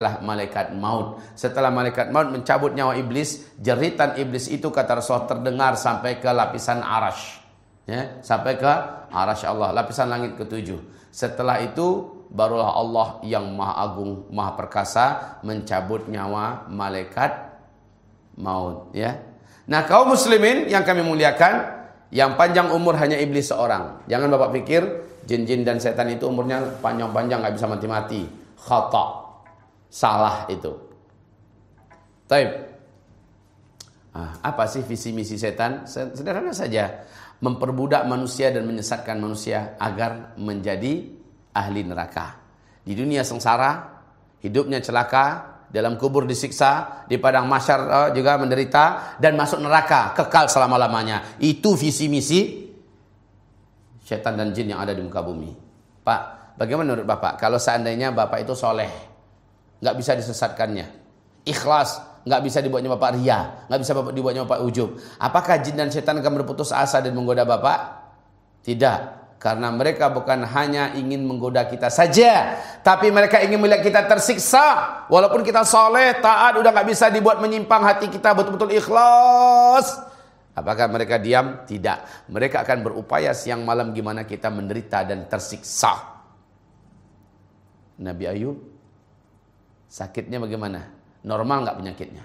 adalah malaikat maut. Setelah malaikat maut mencabut nyawa iblis, jeritan iblis itu kata Rasulullah terdengar sampai ke lapisan arash. Ya, sampai ke arash Allah, lapisan langit ketujuh. Setelah itu barulah Allah yang maha agung, maha perkasa mencabut nyawa malaikat maut. Ya. Nah kaum muslimin yang kami muliakan, yang panjang umur hanya iblis seorang. Jangan bapak pikir jin-jin dan setan itu umurnya panjang-panjang nggak bisa mati-mati. Khata salah itu. Taib. Ah, apa sih visi misi setan? Sederhana saja, memperbudak manusia dan menyesatkan manusia agar menjadi ahli neraka. Di dunia sengsara, hidupnya celaka, dalam kubur disiksa, di padang masyar uh, juga menderita dan masuk neraka kekal selama-lamanya. Itu visi misi setan dan jin yang ada di muka bumi. Pak, bagaimana menurut Bapak kalau seandainya Bapak itu soleh, nggak bisa disesatkannya. Ikhlas nggak bisa dibuatnya bapak ria, nggak bisa bapak dibuatnya bapak ujub. Apakah jin dan setan akan berputus asa dan menggoda bapak? Tidak, karena mereka bukan hanya ingin menggoda kita saja, tapi mereka ingin melihat kita tersiksa. Walaupun kita soleh, taat, udah nggak bisa dibuat menyimpang hati kita betul-betul ikhlas. Apakah mereka diam? Tidak. Mereka akan berupaya siang malam gimana kita menderita dan tersiksa. Nabi Ayub Sakitnya bagaimana? Normal nggak penyakitnya?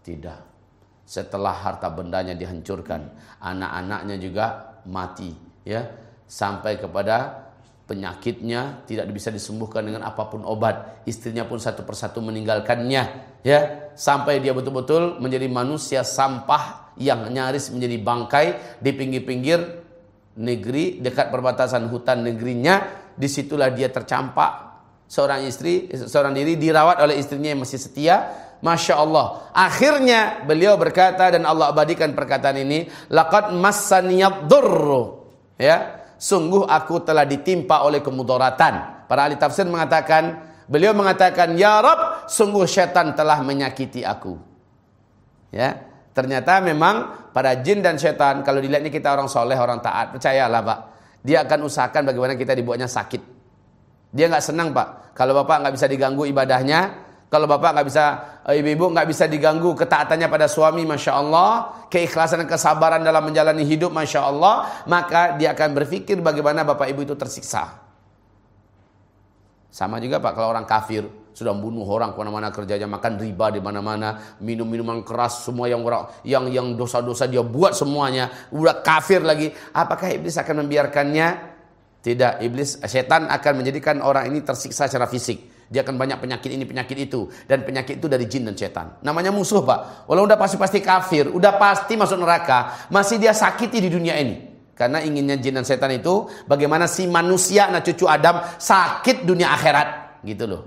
Tidak. Setelah harta bendanya dihancurkan, anak-anaknya juga mati, ya. Sampai kepada penyakitnya tidak bisa disembuhkan dengan apa pun obat. Istrinya pun satu persatu meninggalkannya, ya. Sampai dia betul-betul menjadi manusia sampah yang nyaris menjadi bangkai di pinggir-pinggir negeri dekat perbatasan hutan negerinya. Di situlah dia tercampak seorang istri, seorang diri dirawat oleh istrinya yang masih setia. Masya Allah. Akhirnya beliau berkata dan Allah abadikan perkataan ini. Laqad massaniyad durru. Ya. Sungguh aku telah ditimpa oleh kemudaratan. Para ahli tafsir mengatakan, beliau mengatakan, Ya Rab, sungguh syaitan telah menyakiti aku. Ya. Ternyata memang pada jin dan syaitan, kalau dilihatnya kita orang soleh, orang taat, percayalah Pak. Dia akan usahakan bagaimana kita dibuatnya sakit. Dia nggak senang pak. Kalau bapak nggak bisa diganggu ibadahnya, kalau bapak nggak bisa, eh, ibu-ibu nggak bisa diganggu ketaatannya pada suami, masya Allah, keikhlasan dan kesabaran dalam menjalani hidup, masya Allah, maka dia akan berpikir bagaimana bapak ibu itu tersiksa. Sama juga pak kalau orang kafir sudah membunuh orang ke mana-mana kerjanya makan riba di mana-mana minum minuman keras semua yang yang yang dosa-dosa dia buat semuanya udah kafir lagi apakah iblis akan membiarkannya tidak, iblis, setan akan menjadikan orang ini tersiksa secara fisik. Dia akan banyak penyakit ini, penyakit itu. Dan penyakit itu dari jin dan setan. Namanya musuh pak. Walau udah pasti-pasti kafir, udah pasti masuk neraka. Masih dia sakiti di dunia ini. Karena inginnya jin dan setan itu bagaimana si manusia, anak cucu Adam sakit dunia akhirat. Gitu loh.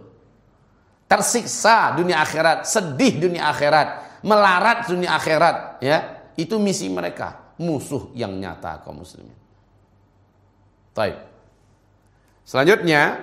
Tersiksa dunia akhirat, sedih dunia akhirat, melarat dunia akhirat. ya Itu misi mereka. Musuh yang nyata kaum muslimin. Taib. Selanjutnya,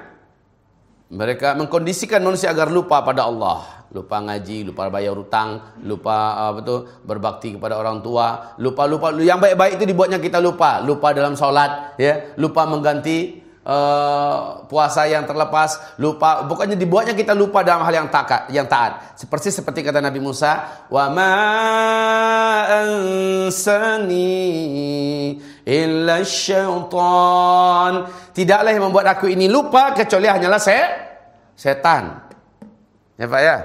mereka mengkondisikan manusia agar lupa pada Allah, lupa ngaji, lupa bayar utang, lupa apa tuh berbakti kepada orang tua, lupa lupa yang baik-baik itu dibuatnya kita lupa, lupa dalam sholat, ya, lupa mengganti uh, puasa yang terlepas, lupa bukannya dibuatnya kita lupa dalam hal yang taat, yang taat. Seperti seperti kata Nabi Musa, "Wa ma ansani illa syaitan." Tidaklah yang membuat aku ini lupa kecuali hanyalah saya setan. Ya Pak ya?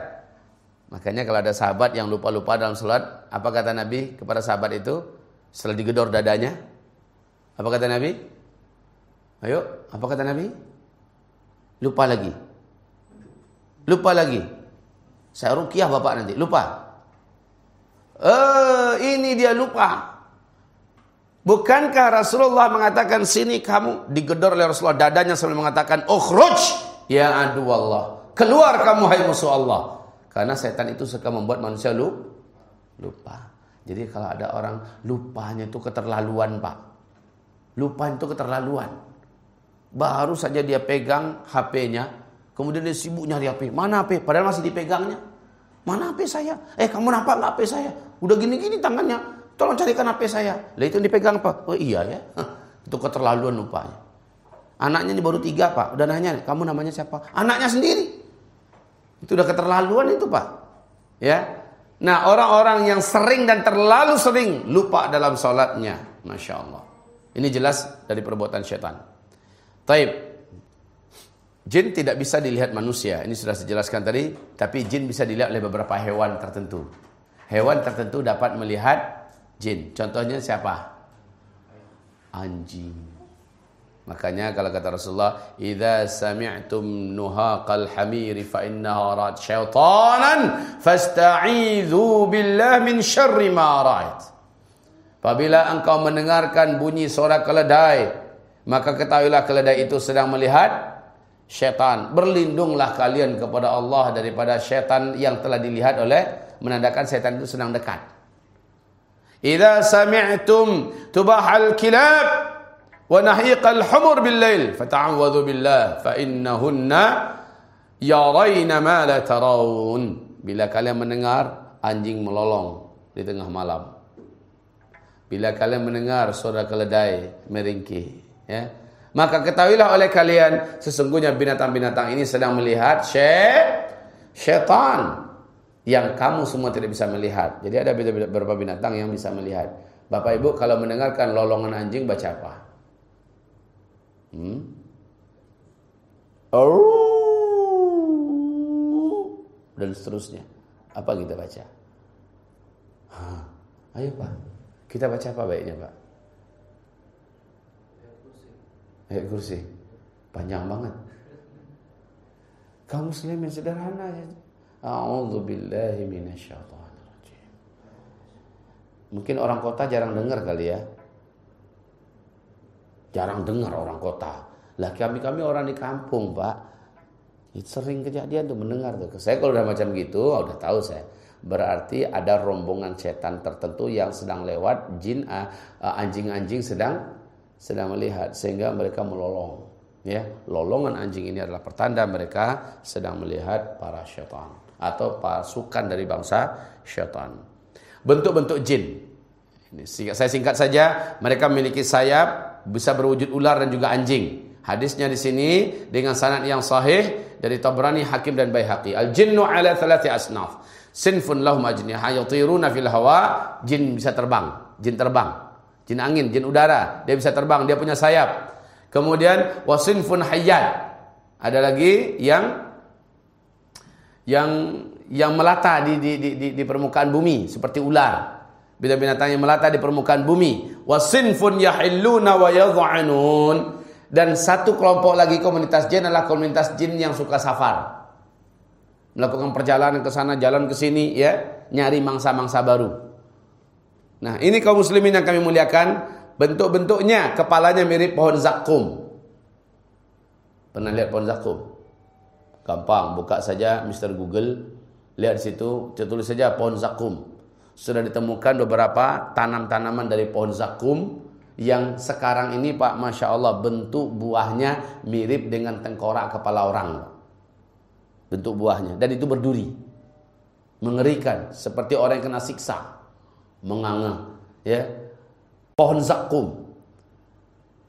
Makanya kalau ada sahabat yang lupa-lupa dalam sholat, apa kata Nabi kepada sahabat itu? Setelah digedor dadanya, apa kata Nabi? Ayo, apa kata Nabi? Lupa lagi. Lupa lagi. Saya rukiah bapak nanti. Lupa. Eh, ini dia lupa. Bukankah Rasulullah mengatakan sini kamu digedor oleh Rasulullah dadanya sambil mengatakan ukhruj ya adu Allah. Keluar kamu hai musuh Allah. Karena setan itu suka membuat manusia lupa. Jadi kalau ada orang lupanya itu keterlaluan, Pak. Lupa itu keterlaluan. Baru saja dia pegang HP-nya, kemudian dia sibuk nyari HP. Mana HP? Padahal masih dipegangnya. Mana HP saya? Eh kamu nampak nggak HP saya? Udah gini-gini tangannya. Tolong carikan HP saya. Lah itu dipegang apa? Oh iya ya. itu keterlaluan lupanya. Anaknya ini baru tiga pak. Udah nanya, kamu namanya siapa? Anaknya sendiri. Itu udah keterlaluan itu, Pak. Ya. Nah, orang-orang yang sering dan terlalu sering lupa dalam sholatnya. Masya Allah. Ini jelas dari perbuatan syaitan. Taib. Jin tidak bisa dilihat manusia. Ini sudah saya jelaskan tadi. Tapi jin bisa dilihat oleh beberapa hewan tertentu. Hewan tertentu dapat melihat jin. Contohnya siapa? Anjing. Makanya kalau kata Rasulullah, "Idza sami'tum nuhaqal hamiri fa innaha ra'at syaitanan fasta'idzu billah min syarri ma ra'at." Apabila engkau mendengarkan bunyi suara keledai, maka ketahuilah keledai itu sedang melihat syaitan. Berlindunglah kalian kepada Allah daripada syaitan yang telah dilihat oleh menandakan syaitan itu sedang dekat. Idza sami'tum tubahal kilab wa nahiqal humur bil lail fata'awwadhu billah fa innahunna yarayna ma la tarawun bila kalian mendengar anjing melolong di tengah malam bila kalian mendengar suara keledai meringkih ya maka ketahuilah oleh kalian sesungguhnya binatang-binatang ini sedang melihat syaitan yang kamu semua tidak bisa melihat. Jadi ada beberapa binatang yang bisa melihat. Bapak Ibu kalau mendengarkan lolongan anjing baca apa? Hmm? Dan seterusnya. Apa kita baca? Hah. Ayo Pak. Kita baca apa baiknya Pak? Ayat kursi. Panjang banget. Kaum muslimin sederhana ya. A'udzu billahi minasyaitonir Mungkin orang kota jarang dengar kali ya. Jarang dengar orang kota. Lah kami kami orang di kampung, Pak. Sering kejadian tuh mendengar tuh. Saya kalau udah macam gitu, oh, udah tahu saya. Berarti ada rombongan setan tertentu yang sedang lewat, jin ah, ah, anjing-anjing sedang sedang melihat sehingga mereka melolong. Ya, lolongan anjing ini adalah pertanda mereka sedang melihat para syaitan atau pasukan dari bangsa syaitan. Bentuk-bentuk jin. Ini saya singkat saja, mereka memiliki sayap, bisa berwujud ular dan juga anjing. Hadisnya di sini dengan sanad yang sahih dari Tabrani, Hakim dan Baihaqi. Al jinnu ala thalathi asnaf. Sinfun lahum ajniha yatiruna fil hawa. Jin bisa terbang, jin terbang. Jin angin, jin udara, dia bisa terbang, dia punya sayap. Kemudian wasinfun hayyat. Ada lagi yang yang yang melata di, di, di, di, permukaan bumi seperti ular. Binatang yang melata di permukaan bumi. Wasinfun yahilluna wa yadh'anun. Dan satu kelompok lagi komunitas jin adalah komunitas jin yang suka safar. Melakukan perjalanan ke sana, jalan ke sini ya, nyari mangsa-mangsa baru. Nah, ini kaum muslimin yang kami muliakan, bentuk-bentuknya kepalanya mirip pohon zakum. Pernah lihat pohon zakum? Gampang, buka saja Mr. Google, lihat situ, tulis saja pohon zakum sudah ditemukan beberapa tanam-tanaman dari pohon zakum yang sekarang ini Pak Masya Allah bentuk buahnya mirip dengan tengkorak kepala orang bentuk buahnya dan itu berduri mengerikan seperti orang yang kena siksa menganga ya pohon zakum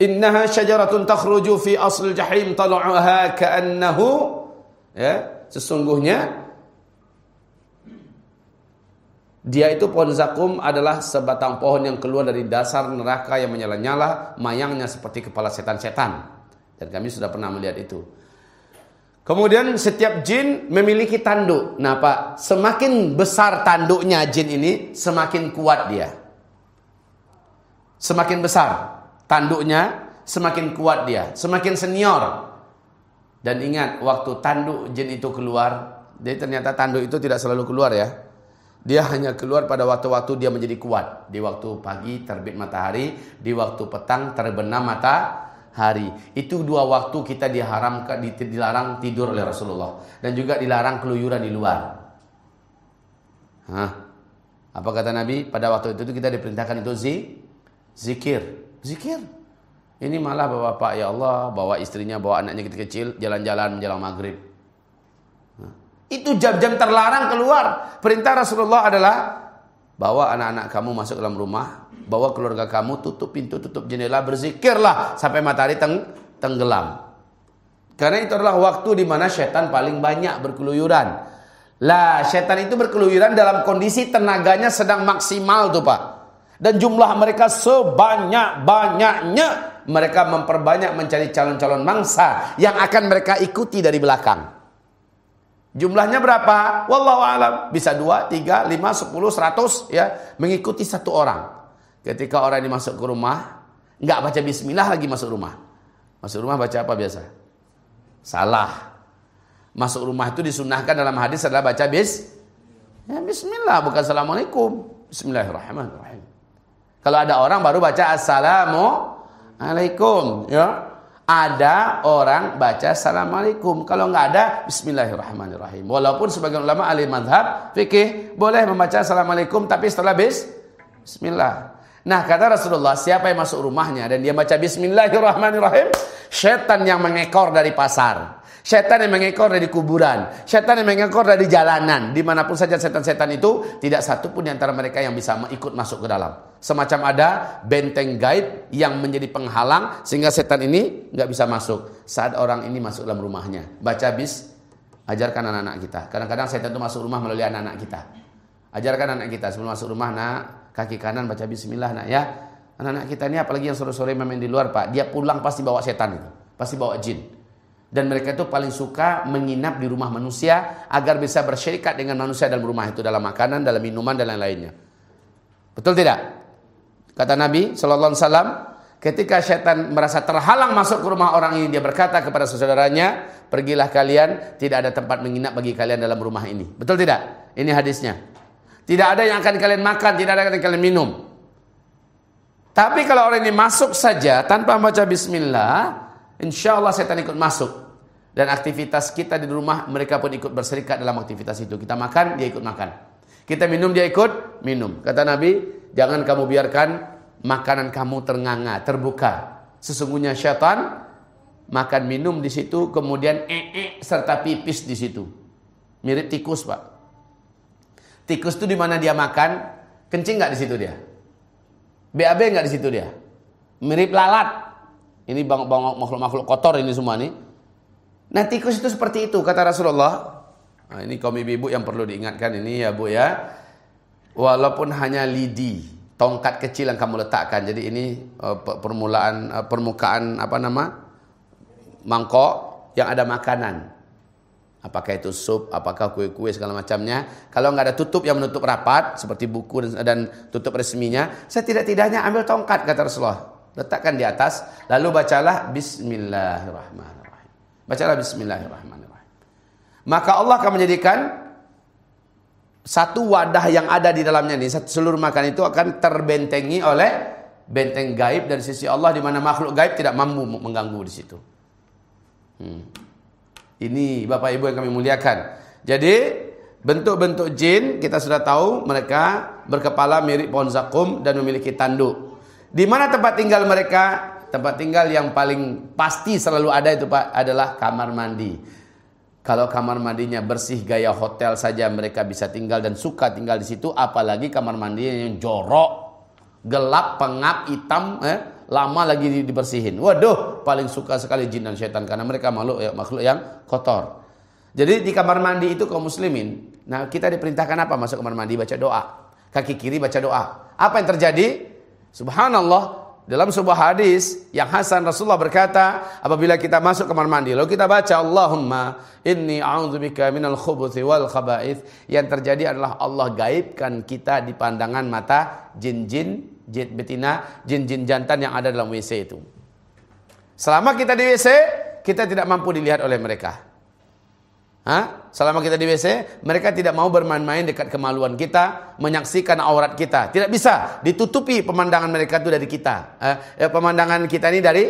innaha syajaratun takhruju fi asl jahim tal'uha ka'annahu ya sesungguhnya Dia itu pohon zakum adalah sebatang pohon yang keluar dari dasar neraka yang menyala-nyala, mayangnya seperti kepala setan-setan. Dan kami sudah pernah melihat itu. Kemudian setiap jin memiliki tanduk. Nah Pak, semakin besar tanduknya jin ini, semakin kuat dia. Semakin besar tanduknya, semakin kuat dia. Semakin senior. Dan ingat, waktu tanduk jin itu keluar, jadi ternyata tanduk itu tidak selalu keluar ya. Dia hanya keluar pada waktu-waktu dia menjadi kuat. Di waktu pagi terbit matahari, di waktu petang terbenam matahari. Itu dua waktu kita diharamkan, dilarang tidur oleh Rasulullah. Dan juga dilarang keluyuran di luar. Hah? Apa kata Nabi? Pada waktu itu kita diperintahkan itu zi, zikir. Zikir. Ini malah bapak-bapak ya Allah bawa istrinya, bawa anaknya kecil-kecil jalan-jalan menjelang maghrib. Itu jam-jam terlarang keluar. Perintah Rasulullah adalah bawa anak-anak kamu masuk dalam rumah, bawa keluarga kamu tutup pintu, tutup jendela, berzikirlah sampai matahari teng tenggelam. Karena itu adalah waktu di mana setan paling banyak berkeluyuran. Lah, setan itu berkeluyuran dalam kondisi tenaganya sedang maksimal tuh, Pak. Dan jumlah mereka sebanyak-banyaknya mereka memperbanyak mencari calon-calon mangsa yang akan mereka ikuti dari belakang. Jumlahnya berapa? Wallahu alam. Bisa dua, tiga, lima, sepuluh, seratus, ya, mengikuti satu orang. Ketika orang ini masuk ke rumah, nggak baca Bismillah lagi masuk rumah. Masuk rumah baca apa biasa? Salah. Masuk rumah itu disunahkan dalam hadis adalah baca bis. Ya, Bismillah bukan Assalamualaikum. Bismillahirrahmanirrahim. Kalau ada orang baru baca Assalamualaikum. Ya. Ada orang baca Assalamualaikum. Kalau nggak ada Bismillahirrahmanirrahim. Walaupun sebagian ulama ahli madhab fikih boleh membaca Assalamualaikum tapi setelah bis Bismillah. Nah kata Rasulullah siapa yang masuk rumahnya dan dia baca Bismillahirrahmanirrahim. Setan yang mengekor dari pasar. Setan yang mengekor dari kuburan. Setan yang mengekor dari jalanan. Di mana pun saja setan-setan itu. Tidak satu pun di antara mereka yang bisa ikut masuk ke dalam. Semacam ada benteng gaib yang menjadi penghalang. Sehingga setan ini nggak bisa masuk. Saat orang ini masuk dalam rumahnya. Baca bis. Ajarkan anak-anak kita. Kadang-kadang setan itu masuk rumah melalui anak-anak kita. Ajarkan anak kita sebelum masuk rumah nak kaki kanan baca bismillah nak ya. Anak-anak kita ini apalagi yang sore-sore main di luar pak. Dia pulang pasti bawa setan itu. Pasti bawa jin. Dan mereka itu paling suka menginap di rumah manusia agar bisa bersyirikat dengan manusia dalam rumah itu dalam makanan, dalam minuman dan lain-lainnya. Betul tidak? Kata Nabi sallallahu alaihi wasallam, ketika setan merasa terhalang masuk ke rumah orang ini dia berkata kepada saudaranya, "Pergilah kalian, tidak ada tempat menginap bagi kalian dalam rumah ini." Betul tidak? Ini hadisnya. Tidak ada yang akan kalian makan, tidak ada yang akan kalian minum. Tapi kalau orang ini masuk saja tanpa membaca bismillah, Insya Allah setan ikut masuk. Dan aktivitas kita di rumah, mereka pun ikut berserikat dalam aktivitas itu. Kita makan, dia ikut makan. Kita minum, dia ikut minum. Kata Nabi, jangan kamu biarkan makanan kamu ternganga, terbuka. Sesungguhnya syaitan makan minum di situ, kemudian ee -e, serta pipis di situ. Mirip tikus, Pak. Tikus itu di mana dia makan, kencing nggak di situ dia? BAB nggak di situ dia? Mirip lalat, ini makhluk-makhluk kotor ini semua nih. Nah tikus itu seperti itu kata Rasulullah. Nah, ini kaum ibu-ibu yang perlu diingatkan ini ya bu ya. Walaupun hanya lidi, tongkat kecil yang kamu letakkan. Jadi ini uh, permulaan uh, permukaan apa nama mangkok yang ada makanan. Apakah itu sup, apakah kue-kue segala macamnya. Kalau nggak ada tutup yang menutup rapat seperti buku dan, dan tutup resminya, saya tidak-tidaknya ambil tongkat kata Rasulullah. Letakkan di atas. Lalu bacalah Bismillahirrahmanirrahim. Bacalah Bismillahirrahmanirrahim. Maka Allah akan menjadikan satu wadah yang ada di dalamnya ini. Seluruh makan itu akan terbentengi oleh benteng gaib dari sisi Allah. di mana makhluk gaib tidak mampu mengganggu di situ. Hmm. Ini Bapak Ibu yang kami muliakan. Jadi bentuk-bentuk jin kita sudah tahu mereka berkepala mirip pohon zakum dan memiliki tanduk. Di mana tempat tinggal mereka? Tempat tinggal yang paling pasti selalu ada itu Pak adalah kamar mandi. Kalau kamar mandinya bersih gaya hotel saja mereka bisa tinggal dan suka tinggal di situ, apalagi kamar mandi yang jorok, gelap, pengap, hitam, eh, lama lagi dibersihin. Waduh, paling suka sekali jin dan setan karena mereka makhluk ya, makhluk yang kotor. Jadi di kamar mandi itu kaum muslimin, nah kita diperintahkan apa masuk kamar mandi baca doa. Kaki kiri baca doa. Apa yang terjadi? Subhanallah, dalam sebuah hadis yang Hasan Rasulullah berkata, apabila kita masuk kamar mandi, lalu kita baca Allahumma inni a'udzubika minal khubuthi wal khaba'ith, yang terjadi adalah Allah gaibkan kita di pandangan mata jin-jin, jin betina, jin-jin jantan yang ada dalam WC itu. Selama kita di WC, kita tidak mampu dilihat oleh mereka. Hah? Selama kita di WC, mereka tidak mau bermain-main dekat kemaluan kita, menyaksikan aurat kita. Tidak bisa ditutupi pemandangan mereka itu dari kita. Eh, pemandangan kita ini dari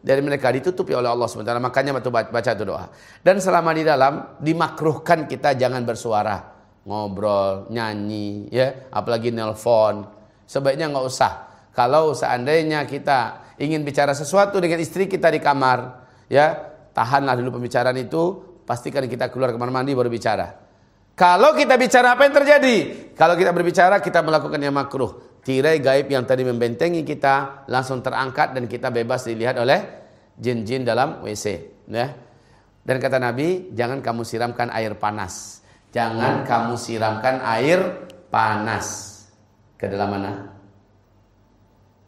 dari mereka ditutupi oleh Allah SWT. Makanya baca, baca itu doa. Dan selama di dalam dimakruhkan kita jangan bersuara, ngobrol, nyanyi, ya, apalagi nelpon. Sebaiknya nggak usah. Kalau seandainya kita ingin bicara sesuatu dengan istri kita di kamar, ya, tahanlah dulu pembicaraan itu Pastikan kita keluar kamar mandi baru bicara. Kalau kita bicara apa yang terjadi? Kalau kita berbicara kita melakukan yang makruh. Tirai gaib yang tadi membentengi kita langsung terangkat dan kita bebas dilihat oleh jin-jin dalam WC. Ya. Dan kata Nabi, jangan kamu siramkan air panas. Jangan kamu siramkan air panas. Ke dalam mana?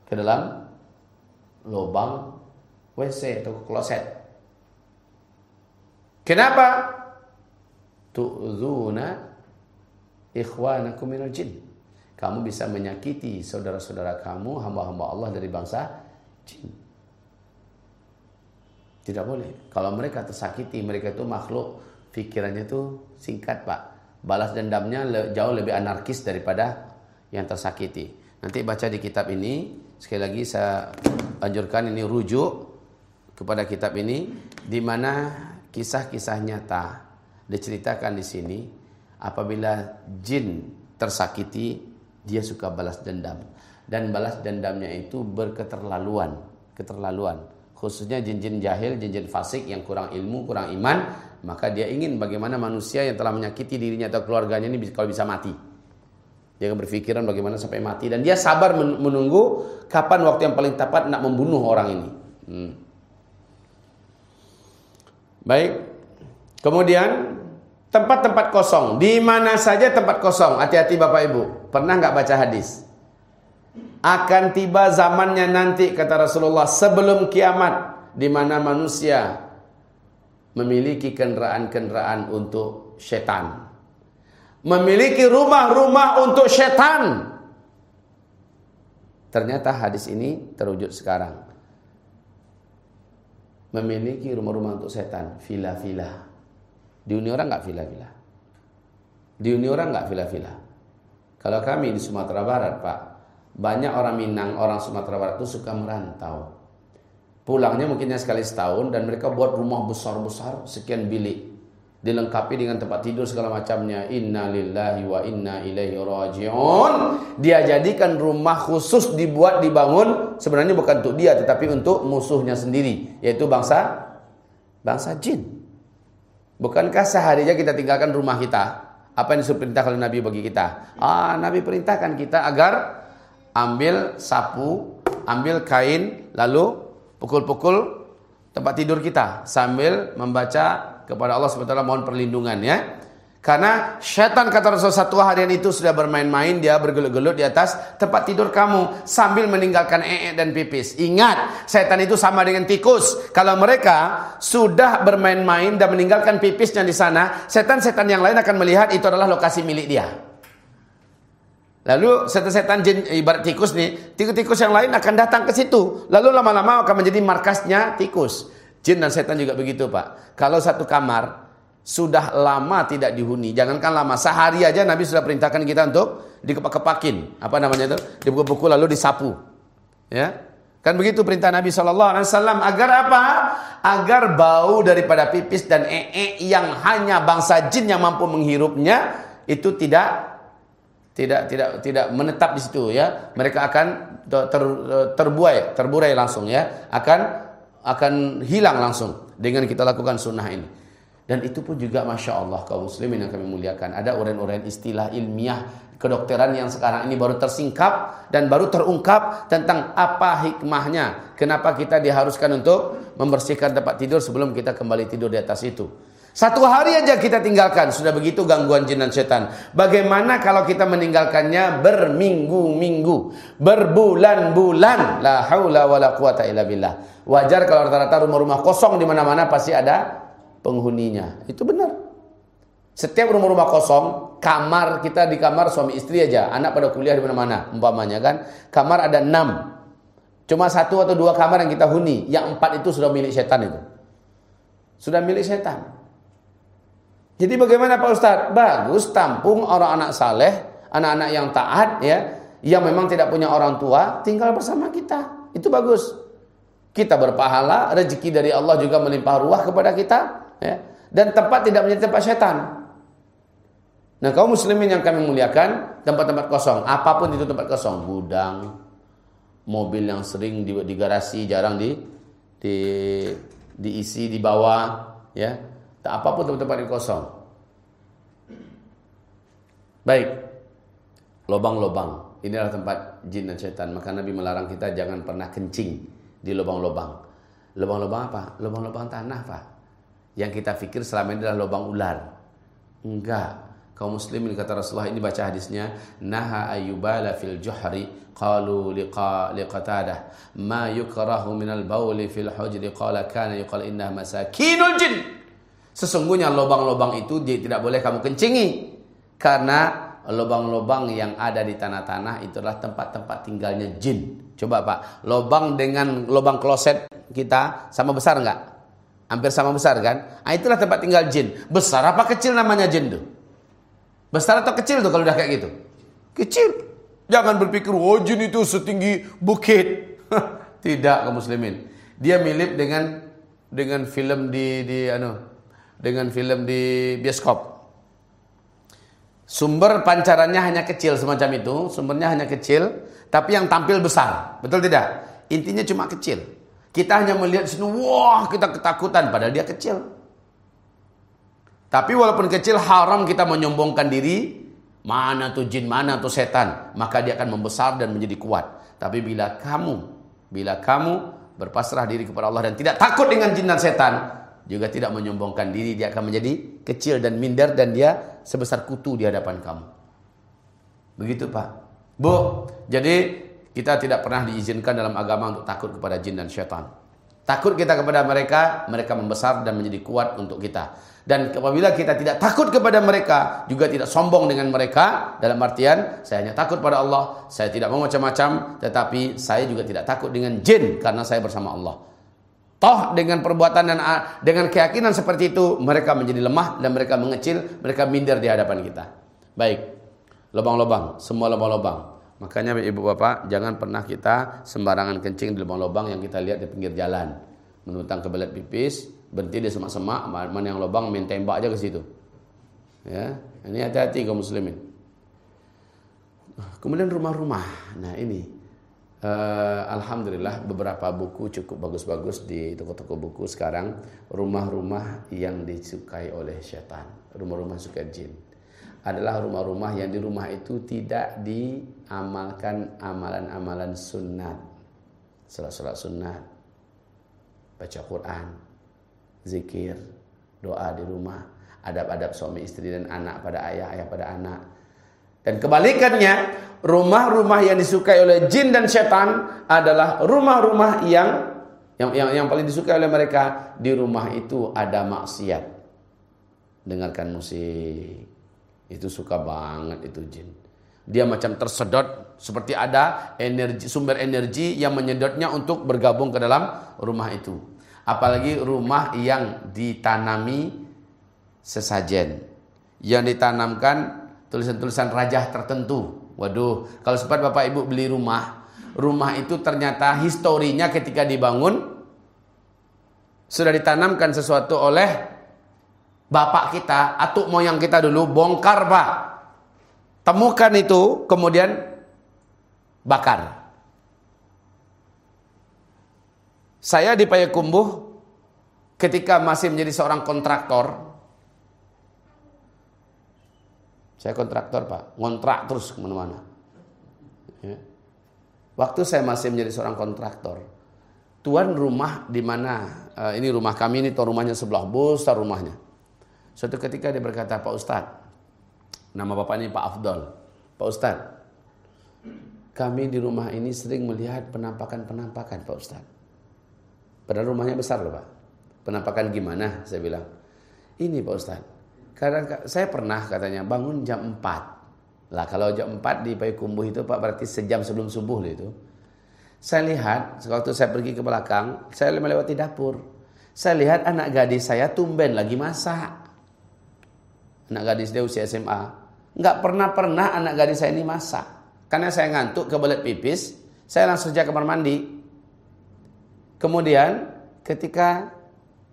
Ke dalam lubang WC atau kloset. Kenapa? Tu'zuna ikhwanakum minal jin. Kamu bisa menyakiti saudara-saudara kamu, hamba-hamba Allah dari bangsa jin. Tidak boleh. Kalau mereka tersakiti, mereka itu makhluk pikirannya itu singkat, Pak. Balas dendamnya jauh lebih anarkis daripada yang tersakiti. Nanti baca di kitab ini, sekali lagi saya anjurkan ini rujuk kepada kitab ini di mana kisah-kisah nyata diceritakan di sini apabila jin tersakiti dia suka balas dendam. Dan balas dendamnya itu berketerlaluan keterlaluan. Khususnya jin-jin jahil jin-jin fasik yang kurang ilmu kurang iman maka dia ingin bagaimana manusia yang telah menyakiti dirinya atau keluarganya ini kalau bisa mati. Dia berpikiran bagaimana sampai mati. Dan dia sabar menunggu kapan waktu yang paling tepat nak membunuh orang ini. Hmm. Baik. Kemudian tempat-tempat kosong. Di mana saja tempat kosong. Hati-hati Bapak Ibu. Pernah nggak baca hadis? Akan tiba zamannya nanti kata Rasulullah sebelum kiamat di mana manusia memiliki kendaraan-kendaraan untuk setan. Memiliki rumah-rumah untuk setan. Ternyata hadis ini terwujud sekarang memiliki rumah-rumah untuk setan, villa-villa. Di Uni orang nggak villa-villa. Di Uni orang nggak villa-villa. Kalau kami di Sumatera Barat, Pak, banyak orang Minang, orang Sumatera Barat itu suka merantau. Pulangnya mungkinnya sekali setahun dan mereka buat rumah besar-besar sekian bilik dilengkapi dengan tempat tidur segala macamnya. Inna lillahi wa inna ilaihi rajiun. Dia jadikan rumah khusus dibuat dibangun sebenarnya bukan untuk dia tetapi untuk musuhnya sendiri yaitu bangsa bangsa jin. Bukankah seharinya kita tinggalkan rumah kita? Apa yang disuruh perintah oleh Nabi bagi kita? Ah, Nabi perintahkan kita agar ambil sapu, ambil kain, lalu pukul-pukul tempat tidur kita sambil membaca kepada Allah SWT mohon perlindungan ya. Karena syaitan kata Rasul satu harian itu sudah bermain-main, dia bergelut-gelut di atas tempat tidur kamu sambil meninggalkan ee dan pipis. Ingat, setan itu sama dengan tikus. Kalau mereka sudah bermain-main dan meninggalkan pipisnya di sana, setan-setan yang lain akan melihat itu adalah lokasi milik dia. Lalu setan-setan jin ibarat tikus nih, tikus-tikus yang lain akan datang ke situ. Lalu lama-lama akan menjadi markasnya tikus. Jin dan setan juga begitu Pak. Kalau satu kamar sudah lama tidak dihuni, jangankan lama, sehari aja Nabi sudah perintahkan kita untuk dikepak-kepakin. Apa namanya itu? Dipukul-pukul lalu disapu. Ya. Kan begitu perintah Nabi Wasallam agar apa? Agar bau daripada pipis dan ee yang hanya bangsa jin yang mampu menghirupnya itu tidak tidak tidak tidak menetap di situ ya. Mereka akan ter, terbuai terburai langsung ya. Akan akan hilang langsung dengan kita lakukan sunnah ini. Dan itu pun juga Masya Allah kaum muslimin yang kami muliakan. Ada uren-uren istilah ilmiah kedokteran yang sekarang ini baru tersingkap dan baru terungkap tentang apa hikmahnya. Kenapa kita diharuskan untuk membersihkan tempat tidur sebelum kita kembali tidur di atas itu. Satu hari aja kita tinggalkan, sudah begitu gangguan jin dan setan. Bagaimana kalau kita meninggalkannya berminggu-minggu, berbulan-bulan? La haula wala quwata illa billah. Wajar kalau rata-rata rumah-rumah kosong di mana-mana pasti ada penghuninya. Itu benar. Setiap rumah-rumah kosong, kamar kita di kamar suami istri aja, anak pada kuliah di mana-mana, umpamanya kan. Kamar ada enam. Cuma satu atau dua kamar yang kita huni, yang empat itu sudah milik setan itu. Sudah milik setan. Jadi bagaimana Pak Ustadz? Bagus tampung orang anak saleh, anak-anak yang taat ya, yang memang tidak punya orang tua, tinggal bersama kita. Itu bagus. Kita berpahala, rezeki dari Allah juga melimpah ruah kepada kita, ya. Dan tempat tidak menjadi tempat setan. Nah, kaum muslimin yang kami muliakan, tempat-tempat kosong, apa pun itu tempat kosong, gudang, mobil yang sering di, di garasi, jarang di, di diisi di bawah, ya Tak apa pun tempat-tempat yang kosong. Baik. Lobang-lobang. Inilah tempat jin dan setan. Maka Nabi melarang kita jangan pernah kencing di lubang-lubang. Lubang-lubang apa? Lubang-lubang tanah, Pak. Yang kita pikir selama ini adalah lubang ular. Enggak. Kaum muslimin kata Rasulullah ini baca hadisnya, naha ayyubala fil juhri qalu liqa liqatadah ma yukrahu minal bauli fil hujri qala kana yuqal inna masakinul jin. Sesungguhnya lubang-lubang itu tidak boleh kamu kencingi karena lubang-lubang yang ada di tanah-tanah itulah tempat-tempat tinggalnya jin. Coba Pak, lubang dengan lubang kloset kita sama besar enggak? Hampir sama besar kan? Nah, itulah tempat tinggal jin. Besar apa kecil namanya jin tuh? Besar atau kecil tuh kalau udah kayak gitu? Kecil. Jangan berpikir, oh jin itu setinggi bukit. Tidak kaum muslimin. Dia mirip dengan dengan film di di anu dengan film di bioskop. Sumber pancarannya hanya kecil semacam itu, sumbernya hanya kecil, tapi yang tampil besar. Betul tidak? Intinya cuma kecil. Kita hanya melihat sini, wah kita ketakutan, padahal dia kecil. Tapi walaupun kecil haram kita menyombongkan diri. Mana tuh jin, mana tuh setan. Maka dia akan membesar dan menjadi kuat. Tapi bila kamu, bila kamu berpasrah diri kepada Allah dan tidak takut dengan jin dan setan. Juga tidak menyombongkan diri, dia akan menjadi kecil dan minder dan dia sebesar kutu di hadapan kamu. Begitu Pak. Bu, jadi kita tidak pernah diizinkan dalam agama untuk takut kepada jin dan setan. Takut kita kepada mereka, mereka membesar dan menjadi kuat untuk kita. Dan apabila kita tidak takut kepada mereka, juga tidak sombong dengan mereka, dalam artian saya hanya takut pada Allah, saya tidak mau macam-macam, tetapi saya juga tidak takut dengan jin karena saya bersama Allah. Toh dengan perbuatan dan dengan keyakinan seperti itu, mereka menjadi lemah dan mereka mengecil, mereka minder di hadapan kita. Baik, lubang-lubang, semua lubang-lubang. Makanya ibu bapak jangan pernah kita sembarangan kencing di lubang-lubang yang kita lihat di pinggir jalan. Menuntang ke belet pipis, berhenti di semak-semak, mana yang lubang main tembak aja ke situ. Ya, ini hati-hati kaum muslimin. Kemudian rumah-rumah. Nah, ini uh, alhamdulillah beberapa buku cukup bagus-bagus di toko-toko buku sekarang rumah-rumah yang disukai oleh setan, rumah-rumah suka jin. Adalah rumah-rumah yang di rumah itu tidak diamalkan amalan-amalan sunat. Salat-salat sunat, baca Quran, zikir, doa di rumah, adab-adab suami istri dan anak pada ayah, ayah pada anak. Dan kebalikannya, rumah-rumah yang disukai oleh jin dan setan adalah rumah-rumah yang yang, yang yang paling disukai oleh mereka di rumah itu ada maksiat. Dengarkan musik. Itu suka banget itu jin. Dia macam tersedot seperti ada energi sumber energi yang menyedotnya untuk bergabung ke dalam rumah itu. Apalagi rumah yang ditanami sesajen. Yang ditanamkan tulisan-tulisan raja tertentu. Waduh, kalau sempat Bapak Ibu beli rumah, rumah itu ternyata historinya ketika dibangun sudah ditanamkan sesuatu oleh bapak kita, atau moyang kita dulu bongkar, Pak. Temukan itu, kemudian bakar. Saya di Payakumbuh ketika masih menjadi seorang kontraktor. Saya kontraktor Pak, ngontrak terus ke mana-mana. Ya. Waktu saya masih menjadi seorang kontraktor, tuan rumah di mana uh, ini rumah kami ini tuan rumahnya sebelah besar rumahnya. Suatu ketika dia berkata, Pak Ustadz, nama bapaknya Pak Afdol, Pak Ustadz, kami di rumah ini sering melihat penampakan-penampakan Pak Ustadz. Padahal rumahnya besar loh Pak. Penampakan gimana? Saya bilang. Ini Pak Ustaz. Kadang saya pernah katanya bangun jam 4. Lah kalau jam 4 di Payakumbuh itu Pak berarti sejam sebelum subuh itu. Saya lihat waktu saya pergi ke belakang, saya melewati dapur. Saya lihat anak gadis saya tumben lagi masak. Anak gadis dia usia SMA. Enggak pernah-pernah anak gadis saya ini masak. Karena saya ngantuk ke belet pipis, saya langsung saja kamar mandi. Kemudian ketika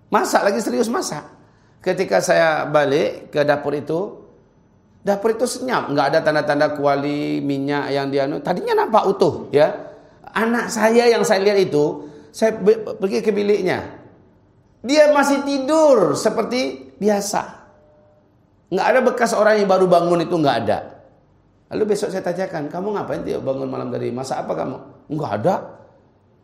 masak lagi serius masak. Ketika saya balik ke dapur itu, dapur itu senyap, nggak ada tanda-tanda kuali minyak yang dia Tadinya nampak utuh, ya. Anak saya yang saya lihat itu, saya pergi ke biliknya. Dia masih tidur seperti biasa. Nggak ada bekas orang yang baru bangun itu nggak ada. Lalu besok saya tanyakan, kamu ngapain dia bangun malam tadi? Masa apa kamu? Nggak ada.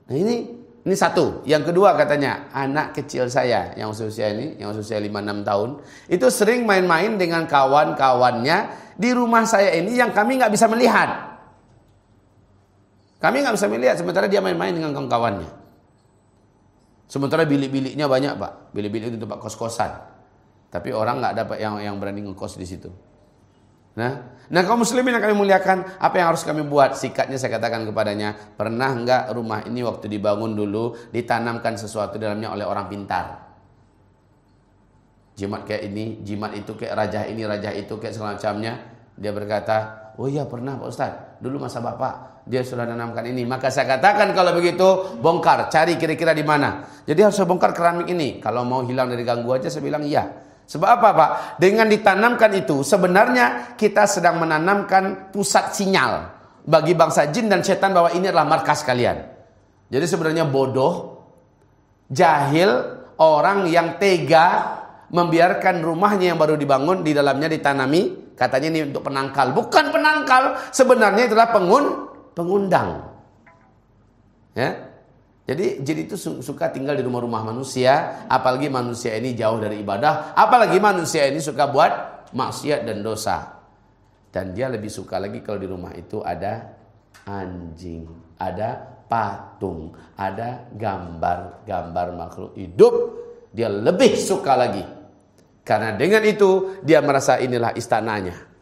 Nah ini Ini satu. Yang kedua katanya, anak kecil saya yang usia ini, yang usia 5-6 tahun, itu sering main-main dengan kawan-kawannya di rumah saya ini yang kami nggak bisa melihat. Kami nggak bisa melihat, sementara dia main-main dengan kawan-kawannya. Sementara bilik-biliknya banyak pak, bilik-bilik itu tempat kos-kosan. Tapi orang nggak dapat yang yang berani ngekos di situ. Nah, nah kaum muslimin yang kami muliakan, apa yang harus kami buat? Sikatnya saya katakan kepadanya, pernah enggak rumah ini waktu dibangun dulu ditanamkan sesuatu dalamnya oleh orang pintar? Jimat kayak ini, jimat itu kayak raja ini, raja itu kayak segala macamnya. Dia berkata, oh iya pernah Pak Ustaz, dulu masa Bapak dia sudah nanamkan ini. Maka saya katakan kalau begitu bongkar, cari kira-kira di mana. Jadi harus bongkar keramik ini. Kalau mau hilang dari ganggu aja saya bilang iya. Sebab apa Pak? Dengan ditanamkan itu sebenarnya kita sedang menanamkan pusat sinyal bagi bangsa jin dan setan bahwa ini adalah markas kalian. Jadi sebenarnya bodoh, jahil, orang yang tega membiarkan rumahnya yang baru dibangun di dalamnya ditanami katanya ini untuk penangkal. Bukan penangkal, sebenarnya itulah pengun pengundang. Ya. Jadi jin itu suka tinggal di rumah-rumah manusia, apalagi manusia ini jauh dari ibadah, apalagi manusia ini suka buat maksiat dan dosa. Dan dia lebih suka lagi kalau di rumah itu ada anjing, ada patung, ada gambar-gambar makhluk hidup. Dia lebih suka lagi. Karena dengan itu dia merasa inilah istananya.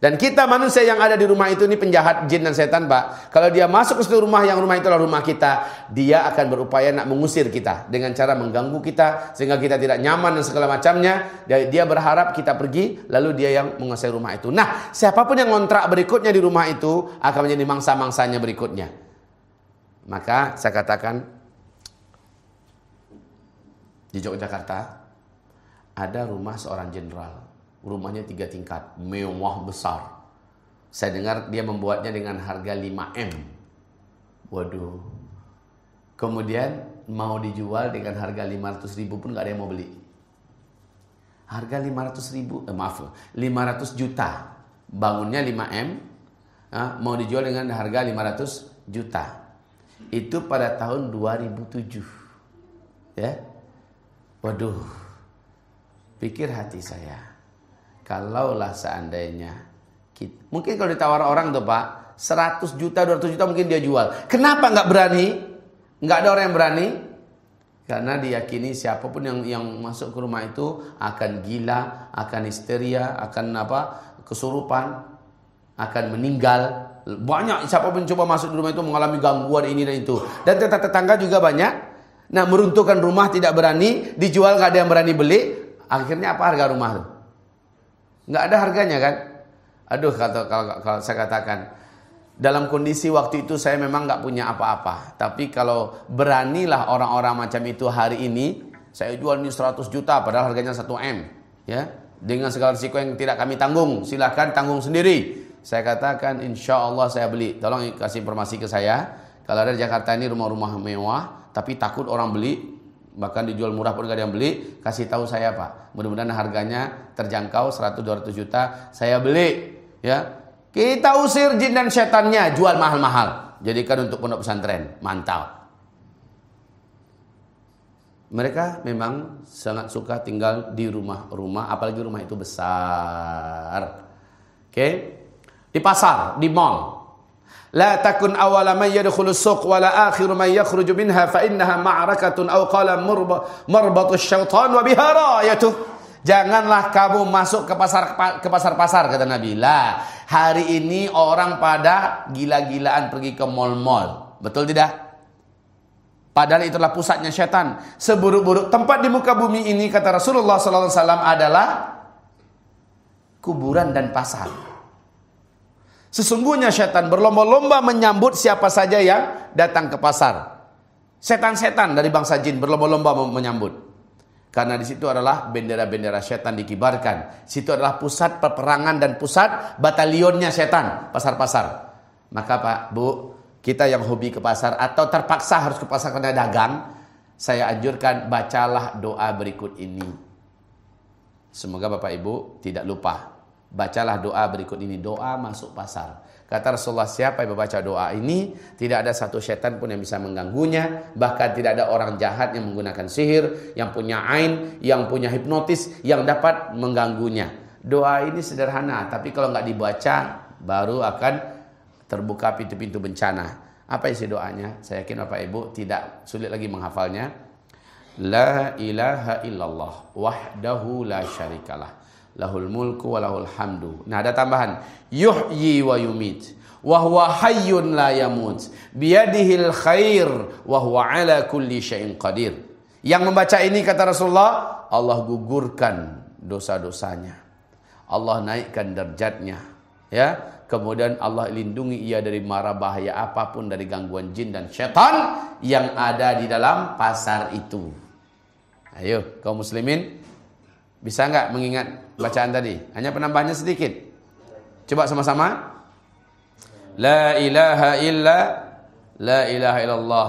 Dan kita manusia yang ada di rumah itu ini penjahat jin dan setan, Pak. Kalau dia masuk ke suatu rumah yang rumah itu adalah rumah kita, dia akan berupaya nak mengusir kita dengan cara mengganggu kita sehingga kita tidak nyaman dan segala macamnya. Dia berharap kita pergi, lalu dia yang menguasai rumah itu. Nah, siapa pun yang ngontrak berikutnya di rumah itu akan menjadi mangsa-mangsanya berikutnya. Maka saya katakan di Yogyakarta ada rumah seorang jenderal Rumahnya tiga tingkat, mewah besar. Saya dengar dia membuatnya dengan harga 5M. Waduh. Kemudian mau dijual dengan harga 500 ribu pun gak ada yang mau beli. Harga 500 ribu, eh, maaf, 500 juta. Bangunnya 5M, eh, mau dijual dengan harga 500 juta. Itu pada tahun 2007. Ya. Waduh. Pikir hati saya Kalaulah seandainya kita, mungkin kalau ditawar orang tuh Pak, 100 juta, 200 juta mungkin dia jual. Kenapa nggak berani? Nggak ada orang yang berani? Karena diyakini siapa pun yang yang masuk ke rumah itu akan gila, akan histeria, akan apa? kesurupan, akan meninggal. Banyak siapa pun coba masuk di rumah itu mengalami gangguan ini dan itu. Dan tetangga-tetangga juga banyak. Nah, meruntuhkan rumah tidak berani, dijual nggak ada yang berani beli. Akhirnya apa harga rumah itu? Nggak ada harganya kan? Aduh kalau, kalau, kalau saya katakan dalam kondisi waktu itu saya memang nggak punya apa-apa. Tapi kalau beranilah orang-orang macam itu hari ini, saya jual ini 100 juta padahal harganya 1 M. Ya, dengan segala risiko yang tidak kami tanggung, silahkan tanggung sendiri. Saya katakan insya Allah saya beli. Tolong kasih informasi ke saya. Kalau ada di Jakarta ini rumah-rumah mewah, tapi takut orang beli, bahkan dijual murah pun gak ada yang beli, kasih tahu saya Pak. Mudah-mudahan harganya terjangkau 100-200 juta, saya beli. Ya, kita usir jin dan setannya, jual mahal-mahal. Jadikan untuk pondok pesantren, mantap. Mereka memang sangat suka tinggal di rumah-rumah, apalagi rumah itu besar. Oke, okay? di pasar, di mall, La takun awala man yadkhulu suq ولا آخر akhiru man yakhruju minha fa innaha ma'rakatun aw qala marbatu syaitan wa biha. Janganlah kamu masuk ke pasar ke pasar-pasar kata Nabi. Lah, hari ini orang pada gila-gilaan pergi ke mall-mall. Betul tidak? Padahal itulah pusatnya setan. Seburuk-buruk tempat di muka bumi ini kata Rasulullah sallallahu alaihi wasallam adalah kuburan dan pasar. Sesungguhnya setan berlomba-lomba menyambut siapa saja yang datang ke pasar. Setan-setan dari bangsa jin berlomba-lomba menyambut. Karena di situ adalah bendera-bendera setan dikibarkan. Situ adalah pusat peperangan dan pusat batalionnya setan, pasar-pasar. Maka Pak, Bu, kita yang hobi ke pasar atau terpaksa harus ke pasar karena dagang, saya anjurkan bacalah doa berikut ini. Semoga Bapak Ibu tidak lupa Bacalah doa berikut ini. Doa masuk pasar. Kata Rasulullah siapa yang membaca doa ini tidak ada satu setan pun yang bisa mengganggunya. Bahkan tidak ada orang jahat yang menggunakan sihir yang punya ain yang punya hipnotis yang dapat mengganggunya. Doa ini sederhana tapi kalau nggak dibaca baru akan terbuka pintu-pintu bencana. Apa isi doanya? Saya yakin Bapak Ibu tidak sulit lagi menghafalnya. La ilaha illallah wahdahu la syarikalah lahul mulku wa lahul hamdu. Nah, ada tambahan yuhyi wa yumit wa huwa hayyun la yamut biyadihil khair wa huwa ala kulli syai'in qadir. Yang membaca ini kata Rasulullah, Allah gugurkan dosa-dosanya. Allah naikkan derajatnya. Ya, kemudian Allah lindungi ia dari mara bahaya apa pun dari gangguan jin dan syaitan yang ada di dalam pasar itu. Ayo, kaum muslimin, bisa enggak mengingat bacaan tadi? Hanya penambahannya sedikit. Coba sama-sama. La ilaha illa la ilaha illallah